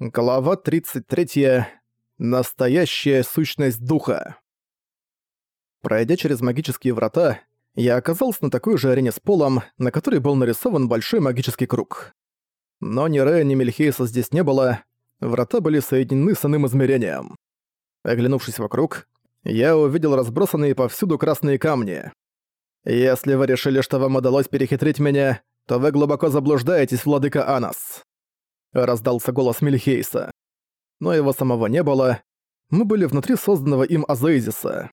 Глава 33. Настоящая сущность духа. Пройдя через магические врата, я оказался на такой же арене с полом, на которой был нарисован большой магический круг. Но ни Рея, ни Мельхейса здесь не было, врата были соединены с иным измерением. Оглянувшись вокруг, я увидел разбросанные повсюду красные камни. Если вы решили, что вам удалось перехитрить меня, то вы глубоко заблуждаетесь, владыка Анас. — раздался голос Мельхейса. Но его самого не было. Мы были внутри созданного им Азоизиса.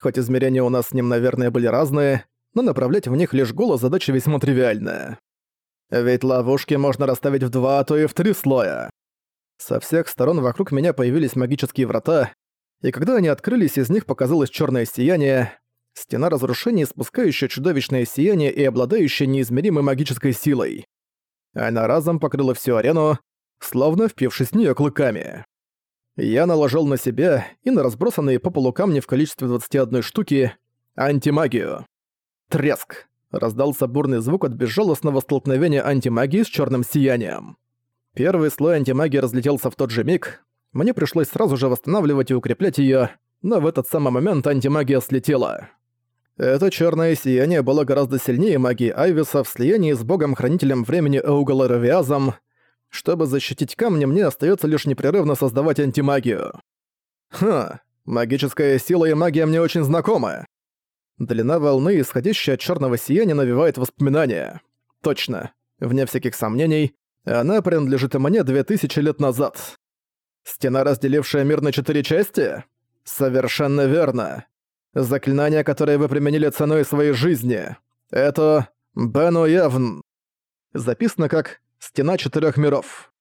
Хоть измерения у нас с ним, наверное, были разные, но направлять в них лишь голос задача весьма тривиальная. Ведь ловушки можно расставить в два, а то и в три слоя. Со всех сторон вокруг меня появились магические врата, и когда они открылись, из них показалось черное сияние, стена разрушений, спускающая чудовищное сияние и обладающая неизмеримой магической силой. Она разом покрыла всю арену, словно впившись в неё клыками. Я наложил на себя и на разбросанные по полу камни в количестве 21 штуки антимагию. Треск! Раздался бурный звук от безжалостного столкновения антимагии с чёрным сиянием. Первый слой антимагии разлетелся в тот же миг. Мне пришлось сразу же восстанавливать и укреплять её, но в этот самый момент антимагия слетела. Это черное сияние было гораздо сильнее магии Айвиса в слиянии с богом-хранителем времени Эугаларовиазом. Чтобы защитить камни, мне остается лишь непрерывно создавать антимагию. Ха, магическая сила и магия мне очень знакомы. Длина волны, исходящая от черного сияния, навевает воспоминания. Точно. Вне всяких сомнений, она принадлежит мне две тысячи лет назад. Стена, разделившая мир на четыре части? Совершенно верно. Заклинание, которое вы применили ценой своей жизни. Это Бену Явн. Записано как «Стена четырех миров»,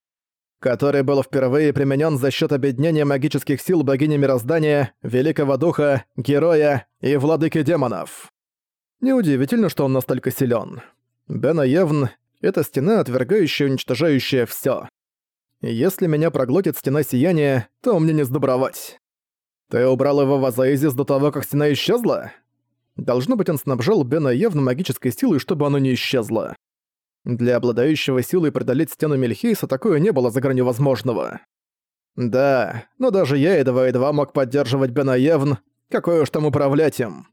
который был впервые применен за счет объединения магических сил богини мироздания, великого духа, героя и владыки демонов. Неудивительно, что он настолько силен. Бена Явн — это стена, отвергающая и уничтожающая все. Если меня проглотит стена сияния, то мне не сдобровать. «Ты убрал его в Азаизис до того, как стена исчезла?» Должно быть, он снабжал Бена явно магической силой, чтобы оно не исчезло. Для обладающего силой преодолеть стену Мельхейса такое не было за гранью возможного. Да, но даже я едва-едва мог поддерживать Бена Евн, какой уж там управлять им.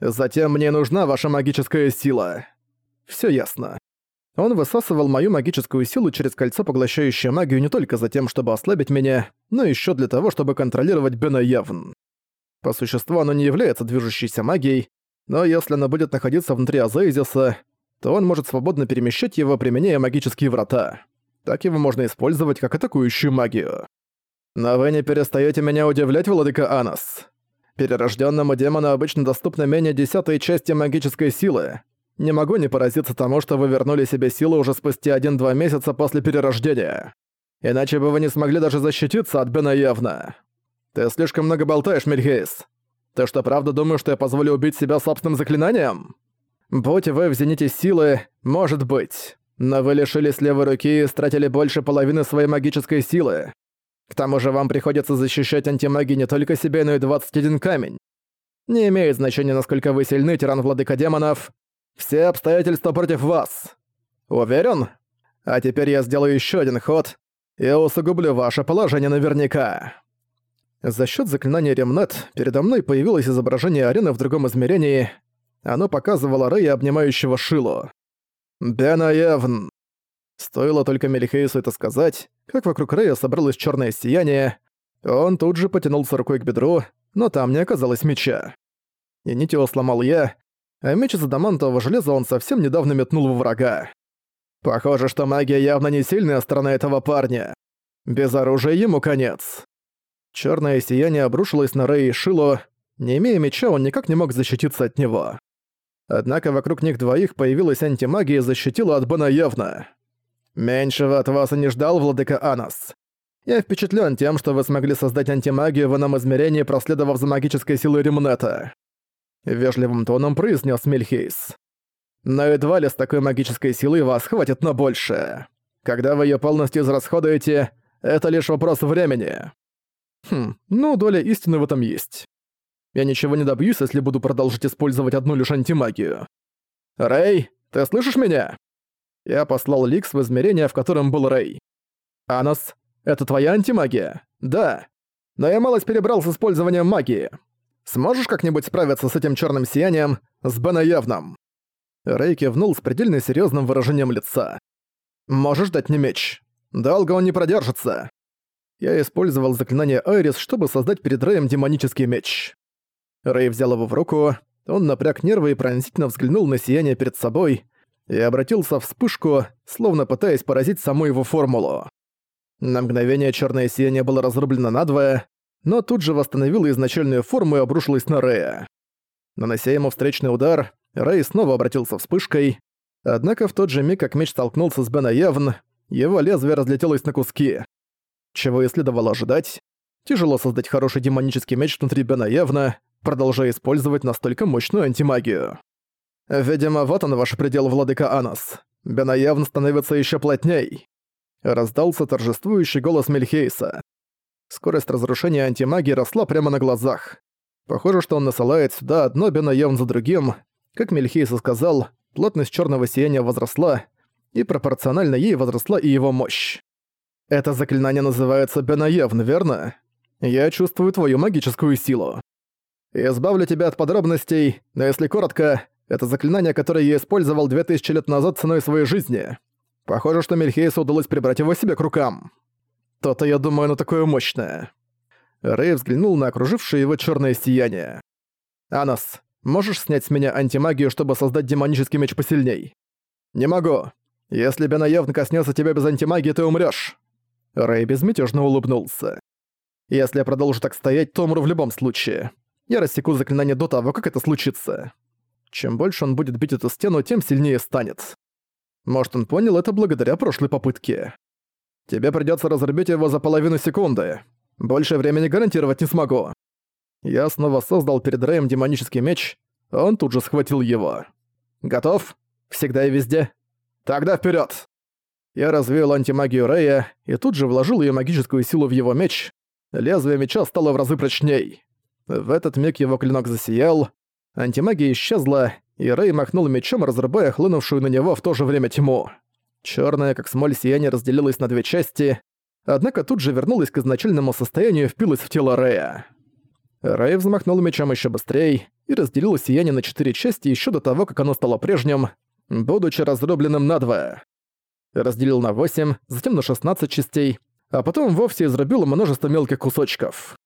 Затем мне нужна ваша магическая сила. Все ясно. Он высасывал мою магическую силу через кольцо, поглощающее магию не только за тем, чтобы ослабить меня, но еще для того, чтобы контролировать Бена Явн. По существу оно не является движущейся магией, но если оно будет находиться внутри Азейзиса, то он может свободно перемещать его, применяя магические врата. Так его можно использовать как атакующую магию. Но вы не перестаете меня удивлять, владыка Анас. Перерожденному демону обычно доступна менее десятой части магической силы, не могу не поразиться тому, что вы вернули себе силу уже спустя один-два месяца после перерождения. Иначе бы вы не смогли даже защититься от Бена явно. Ты слишком много болтаешь, Мельхейс. Ты что, правда думаешь, что я позволю убить себя собственным заклинанием? Будь вы в зените силы, может быть. Но вы лишились левой руки и стратили больше половины своей магической силы. К тому же вам приходится защищать антимаги не только себе, но и 21 камень. Не имеет значения, насколько вы сильны, тиран владыка демонов, все обстоятельства против вас. Уверен? А теперь я сделаю еще один ход и усугублю ваше положение наверняка. За счет заклинания Ремнет передо мной появилось изображение арены в другом измерении. Оно показывало Рэя, обнимающего Шилу. Бенаевн. Стоило только Мелихейсу это сказать, как вокруг Рэя собралось черное сияние. Он тут же потянулся рукой к бедру, но там не оказалось меча. И нить его сломал я, а меч из адамантового железа он совсем недавно метнул во врага. Похоже, что магия явно не сильная сторона этого парня. Без оружия ему конец. Черное сияние обрушилось на Рэй и Шило. Не имея меча, он никак не мог защититься от него. Однако вокруг них двоих появилась антимагия и защитила от Бена явно. «Меньшего от вас и не ждал, владыка Анас. Я впечатлен тем, что вы смогли создать антимагию в ином измерении, проследовав за магической силой Ремнета. Вежливым тоном произнес Мельхейс. Но едва ли с такой магической силой вас хватит на большее. Когда вы ее полностью израсходуете, это лишь вопрос времени. Хм, ну, доля истины в этом есть. Я ничего не добьюсь, если буду продолжить использовать одну лишь антимагию. Рэй, ты слышишь меня? Я послал Ликс в измерение, в котором был Рэй. Анос, Это твоя антимагия? Да. Но я малость перебрал с использованием магии. Сможешь как-нибудь справиться с этим черным сиянием, с Бенаявным?» Рэй кивнул с предельно серьезным выражением лица. «Можешь дать мне меч. Долго он не продержится». Я использовал заклинание Айрис, чтобы создать перед Рэем демонический меч. Рэй взял его в руку, он напряг нервы и пронзительно взглянул на сияние перед собой и обратился в вспышку, словно пытаясь поразить саму его формулу. На мгновение черное сияние было разрублено надвое, но тут же восстановило изначальную форму и обрушилось на Рэя. Нанося ему встречный удар, Рэй снова обратился вспышкой, однако в тот же миг, как меч столкнулся с Бена Явн, его лезвие разлетелось на куски. Чего и следовало ожидать. Тяжело создать хороший демонический меч внутри Бена Явна, продолжая использовать настолько мощную антимагию. «Видимо, вот он ваш предел, владыка Анос. Бена Явн становится еще плотней». Раздался торжествующий голос Мельхейса. Скорость разрушения антимагии росла прямо на глазах. Похоже, что он насылает сюда одно Бена Явн за другим. Как Мельхейса сказал, плотность черного сияния возросла, и пропорционально ей возросла и его мощь. Это заклинание называется Бенаевн, верно? Я чувствую твою магическую силу. Избавлю тебя от подробностей, но если коротко, это заклинание, которое я использовал 2000 лет назад ценой своей жизни. Похоже, что Мельхейсу удалось прибрать его себе к рукам. То-то, я думаю, оно такое мощное. Рэй взглянул на окружившее его черное сияние. «Анас, можешь снять с меня антимагию, чтобы создать демонический меч посильней?» «Не могу. Если Бена явно коснется тебя без антимагии, ты умрёшь». Рэй безмятежно улыбнулся. «Если я продолжу так стоять, то умру в любом случае. Я рассеку заклинание до того, как это случится. Чем больше он будет бить эту стену, тем сильнее станет. Может, он понял это благодаря прошлой попытке. Тебе придётся разрубить его за половину секунды. Больше времени гарантировать не смогу. Я снова создал перед Рэем демонический меч, он тут же схватил его. Готов? Всегда и везде? Тогда вперед! Я развеял антимагию Рэя и тут же вложил ее магическую силу в его меч. Лезвие меча стало в разы прочней. В этот миг его клинок засиял, антимагия исчезла, и Рэй махнул мечом, разрубая хлынувшую на него в то же время тьму. Черное, как смоль сияние, разделилось на две части, однако тут же вернулось к изначальному состоянию и впилось в тело Рэя. Рэй взмахнул мечом еще быстрее и разделил сияние на четыре части еще до того, как оно стало прежним, будучи разрубленным надвое. Разделил на 8, затем на 16 частей, а потом вовсе изрубил множество мелких кусочков.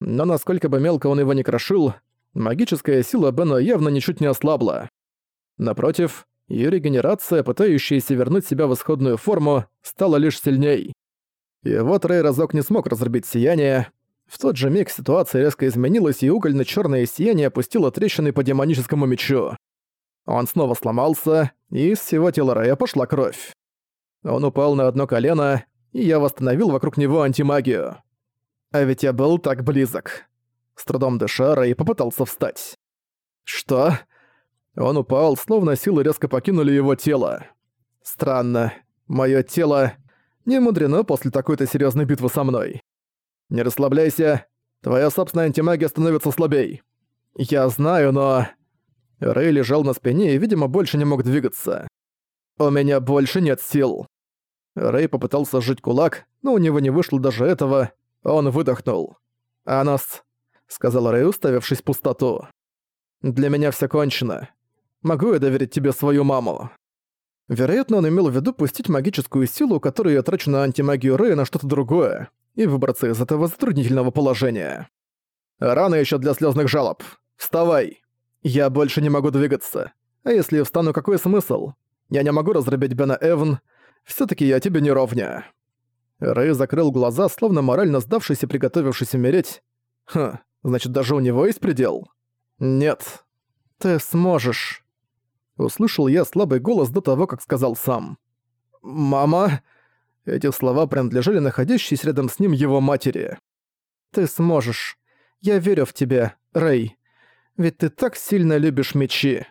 Но насколько бы мелко он его не крошил, магическая сила Бена явно ничуть не ослабла. Напротив, ее регенерация, пытающаяся вернуть себя в исходную форму, стала лишь сильней. И вот Рэй разок не смог разрубить сияние. В тот же миг ситуация резко изменилась, и угольно-чёрное сияние опустило трещины по демоническому мечу. Он снова сломался, и из всего тела Рэя пошла кровь. Он упал на одно колено, и я восстановил вокруг него антимагию. А ведь я был так близок. С трудом дыша, Рэй попытался встать. Что? Он упал, словно силы резко покинули его тело. Странно. Моё тело не мудрено после такой-то серьёзной битвы со мной. Не расслабляйся. Твоя собственная антимагия становится слабей. Я знаю, но... Рэй лежал на спине и, видимо, больше не мог двигаться. «У меня больше нет сил». Рэй попытался сжать кулак, но у него не вышло даже этого. Он выдохнул. «Анас», — сказал Рэй, уставившись в пустоту. «Для меня все кончено. Могу я доверить тебе свою маму?» Вероятно, он имел в виду пустить магическую силу, которую я трачу на антимагию Рэя на что-то другое, и выбраться из этого затруднительного положения. «Рано еще для слезных жалоб. Вставай!» Я больше не могу двигаться. А если я встану, какой смысл? Я не могу разрубить Бена Эвн. все таки я тебе не ровня». Рэй закрыл глаза, словно морально сдавшись и приготовившись умереть. «Хм, значит, даже у него есть предел?» «Нет. Ты сможешь». Услышал я слабый голос до того, как сказал сам. «Мама...» Эти слова принадлежали находящейся рядом с ним его матери. «Ты сможешь. Я верю в тебя, Рэй. Ведь ты так сильно любишь мечи».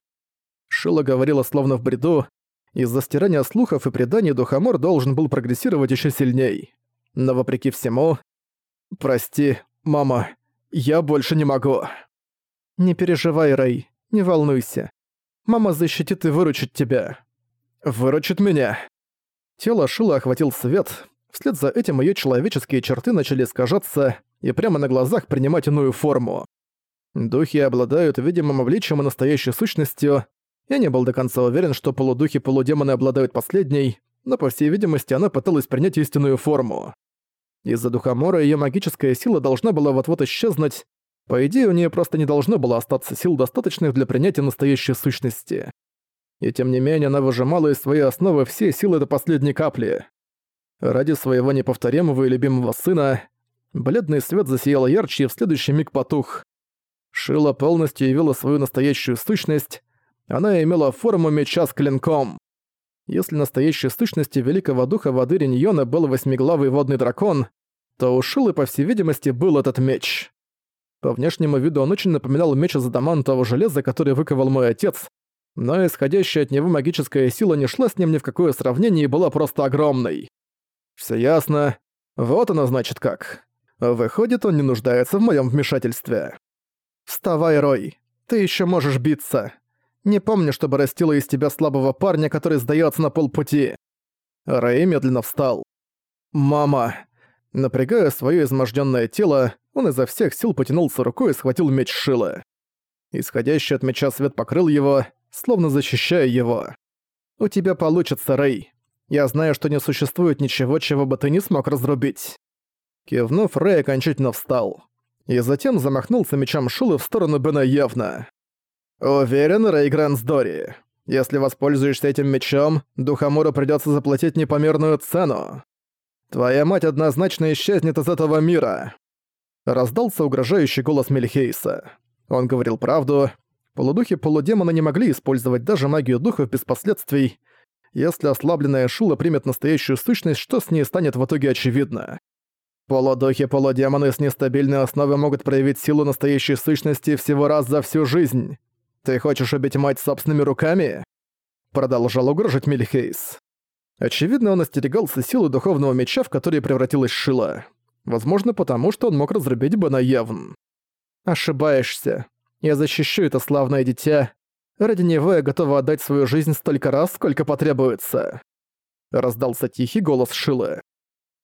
Шила говорила словно в бреду. Из-за стирания слухов и преданий Духомор должен был прогрессировать еще сильней. Но вопреки всему... «Прости, мама, я больше не могу». «Не переживай, Рэй, не волнуйся. Мама защитит и выручит тебя». «Выручит меня?» Тело Шила охватил свет, Вслед за этим ее человеческие черты начали искажаться и прямо на глазах принимать иную форму. Духи обладают видимым обличием и настоящей сущностью. Я не был до конца уверен, что полудухи-полудемоны обладают последней, но, по всей видимости, она пыталась принять истинную форму. Из-за Духомора ее магическая сила должна была вот-вот исчезнуть, по идее, у нее просто не должно было остаться сил, достаточных для принятия настоящей сущности. И тем не менее, она выжимала из своей основы все силы до последней капли. Ради своего неповторимого и любимого сына, бледный свет засиял ярче и в следующий миг потух. Шила полностью явила свою настоящую сущность, она имела форму меча с клинком. Если настоящей сущностью великого духа воды Риньона был восьмиглавый водный дракон, то у Шилы, по всей видимости, был этот меч. По внешнему виду он очень напоминал меч из адамантового железа, который выковал мой отец, но исходящая от него магическая сила не шла с ним ни в какое сравнение и была просто огромной. Все ясно. Вот оно значит как. Выходит, он не нуждается в моем вмешательстве. Вставай, Рой. Ты еще можешь биться. Не помню, чтобы растила из тебя слабого парня, который сдается на полпути. Рэй медленно встал. «Мама!» Напрягая свое изможденное тело, он изо всех сил потянулся рукой и схватил меч Шила. Исходящий от меча свет покрыл его, словно защищая его. «У тебя получится, Рэй. Я знаю, что не существует ничего, чего бы ты не смог разрубить». Кивнув, Рэй окончательно встал. И затем замахнулся мечом Шилы в сторону Бена явно. «Уверен, Рэй Грансдори. Если воспользуешься этим мечом, Духамуру придётся заплатить непомерную цену. Твоя мать однозначно исчезнет из этого мира!» Раздался угрожающий голос Мельхейса. Он говорил правду. Полудухи-полудемоны не могли использовать даже магию духов без последствий. Если ослабленная Шула примет настоящую сущность, что с ней станет в итоге очевидно. Полудухи-полудемоны с нестабильной основой могут проявить силу настоящей сущности всего раз за всю жизнь. Ты хочешь убить мать собственными руками?» Продолжал угрожать Мельхейс. Очевидно, он остерегался силы духовного меча, в который превратилась Шила. Возможно, потому что он мог разрубить Бена Явн. «Ошибаешься. Я защищу это славное дитя. Ради него я готова отдать свою жизнь столько раз, сколько потребуется». Раздался тихий голос Шилы.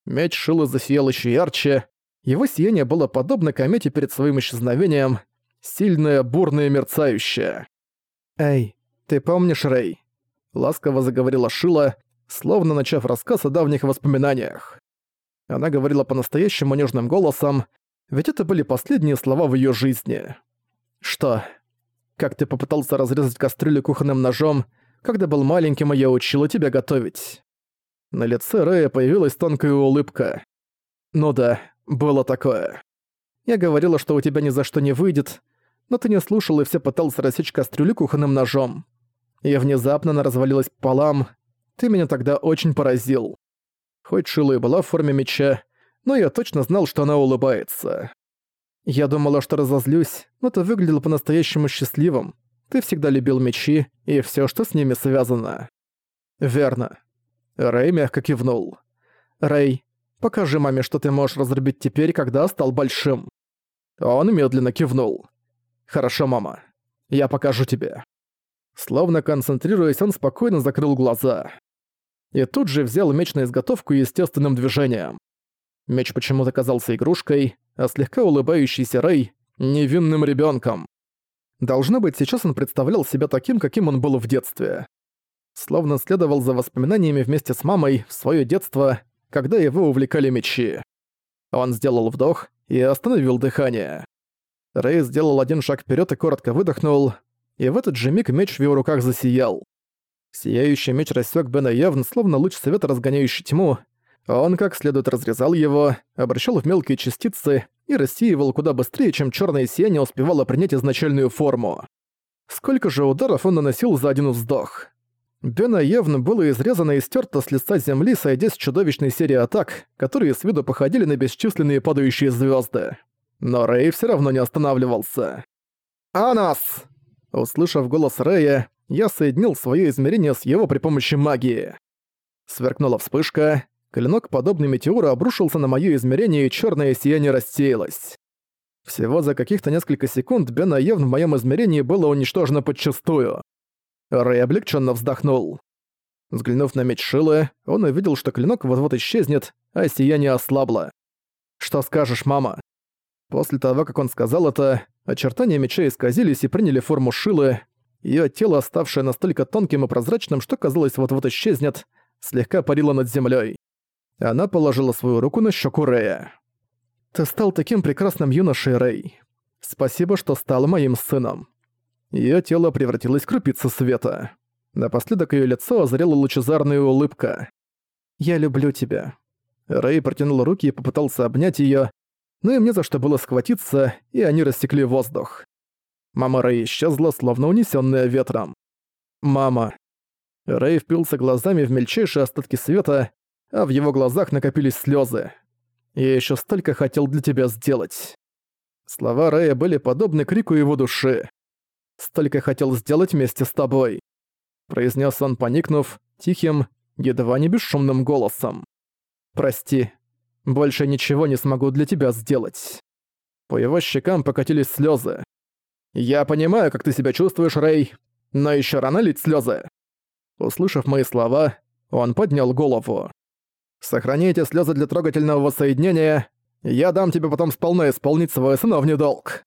Меч Шилы засиял еще ярче. Его сияние было подобно комете перед своим исчезновением, сильное, бурное, мерцающее. «Эй, ты помнишь, Рэй?» Ласково заговорила Шила, словно начав рассказ о давних воспоминаниях. Она говорила по-настоящему нежным голосом, ведь это были последние слова в её жизни. «Что? Как ты попытался разрезать кастрюлю кухонным ножом, когда был маленьким, и я учила тебя готовить?» На лице Рэя появилась тонкая улыбка. «Ну да, было такое. Я говорила, что у тебя ни за что не выйдет, но ты не слушал и все пытался рассечь кастрюлю кухонным ножом. И внезапно она развалилась пополам, ты меня тогда очень поразил. Хоть Шила и была в форме меча, но я точно знал, что она улыбается. Я думала, что разозлюсь, но ты выглядел по-настоящему счастливым. Ты всегда любил мечи и все, что с ними связано. Верно. Рэй мягко кивнул. Рэй, покажи маме, что ты можешь разрубить теперь, когда стал большим. Он медленно кивнул. Хорошо, мама. Я покажу тебе. Словно концентрируясь, он спокойно закрыл глаза и тут же взял меч на изготовку естественным движением. Меч почему-то казался игрушкой, а слегка улыбающийся Рэй — невинным ребенком. Должно быть, сейчас он представлял себя таким, каким он был в детстве. Словно следовал за воспоминаниями вместе с мамой в свое детство, когда его увлекали мечи. Он сделал вдох и остановил дыхание. Рэй сделал один шаг вперед и коротко выдохнул, и в этот же миг меч в его руках засиял. Сияющий меч рассек Бена явно, словно луч света, разгоняющий тьму. Он как следует разрезал его, обращал в мелкие частицы и рассеивал куда быстрее, чем черное сияние успевало принять изначальную форму. Сколько же ударов он наносил за один вздох? Бена явно было изрезано и стерто с лица земли, сойдя с чудовищной серии атак, которые с виду походили на бесчисленные падающие звезды. Но Рэй все равно не останавливался. «Анас!» Услышав голос Рэя, я соединил свое измерение с его при помощи магии. Сверкнула вспышка, клинок, подобный метеору, обрушился на моё измерение, и чёрное сияние рассеялось. Всего за каких-то несколько секунд Бена Ев в моём измерении было уничтожено подчистую. Рэй облегченно вздохнул. Взглянув на меч Шилы, он увидел, что клинок вот-вот исчезнет, а сияние ослабло. «Что скажешь, мама?» После того, как он сказал это, очертания меча исказились и приняли форму Шилы. Её тело, ставшее настолько тонким и прозрачным, что казалось вот-вот исчезнет, слегка парило над землёй. Она положила свою руку на щеку Рэя. «Ты стал таким прекрасным юношей, Рэй. Спасибо, что стал моим сыном». Её тело превратилось в крупицы света. Напоследок её лицо озарила лучезарная улыбка. «Я люблю тебя». Рэй протянул руки и попытался обнять её, но им не за что было схватиться, и они рассекли воздух. Мама Рэй исчезла, словно унесённая ветром. «Мама». Рэй впился глазами в мельчайшие остатки света, а в его глазах накопились слезы. «Я ещё столько хотел для тебя сделать». Слова Рэя были подобны крику его души. «Столько хотел сделать вместе с тобой», — произнес он, поникнув, тихим, едва не бесшумным голосом. «Прости, больше ничего не смогу для тебя сделать». По его щекам покатились слезы. «Я понимаю, как ты себя чувствуешь, Рэй, но еще рано лить слезы. Услышав мои слова, он поднял голову. Сохраните слезы для трогательного воссоединения. Я дам тебе потом сполна исполнить свой сыновний долг.